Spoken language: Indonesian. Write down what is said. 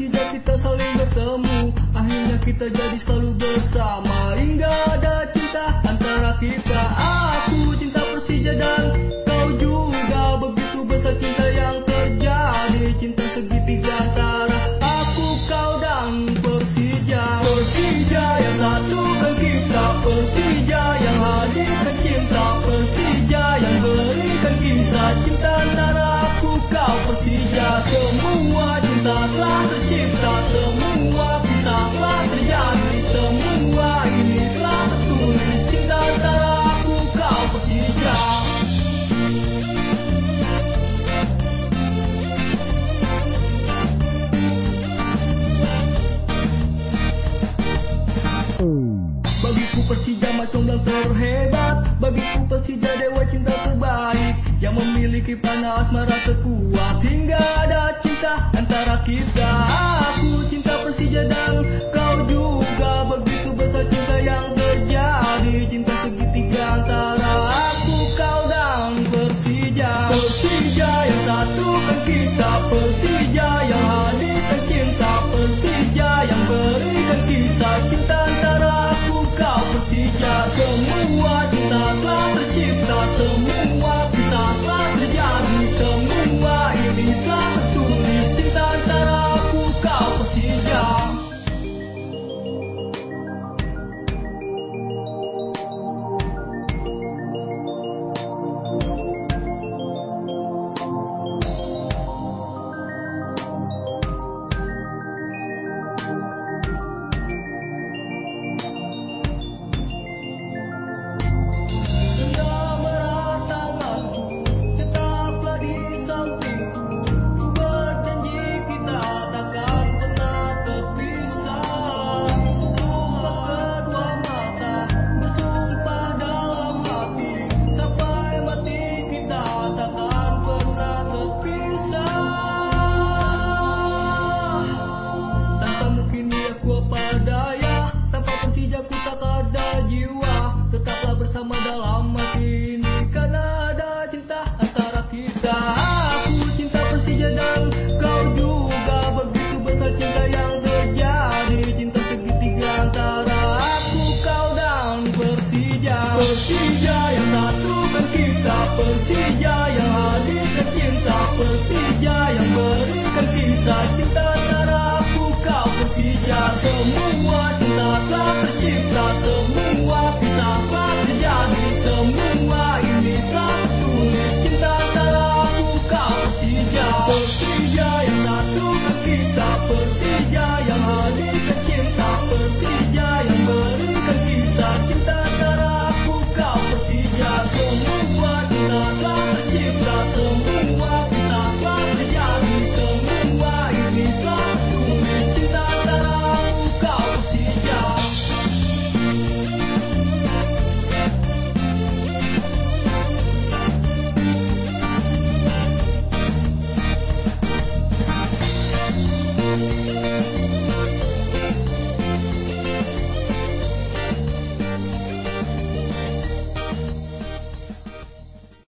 Sudah kita saling bertemu Akhirnya kita jadi selalu bersama. Hingga ada cinta antara kita. Aku cinta Persija dan Bagiku Persija macam yang terhebat. Bagiku Persija dewa cinta terbaik. Yang memiliki panah asmara terkuat. Hingga ada cinta antara kita. Aku cinta Persija dan kau juga. Begitu besar cinta yang terjadi. Cinta segitiga antara aku, kau dan Persija. Persija yang satukan kita. Persija yang hadirkan cinta. Persija yang berikan kisah cinta bersama dalam hati ini. Karena ada cinta antara kita. Aku cinta Persija dan kau juga. Begitu besar cinta yang terjadi. Cinta segitiga antara aku, kau dan Persija. Persija yang satu satukan kita. Persija yang hadirkan cinta. Persija yang berikan kisah cinta antara aku, kau Persija. Semua cinta telah tercipta. Semua bisa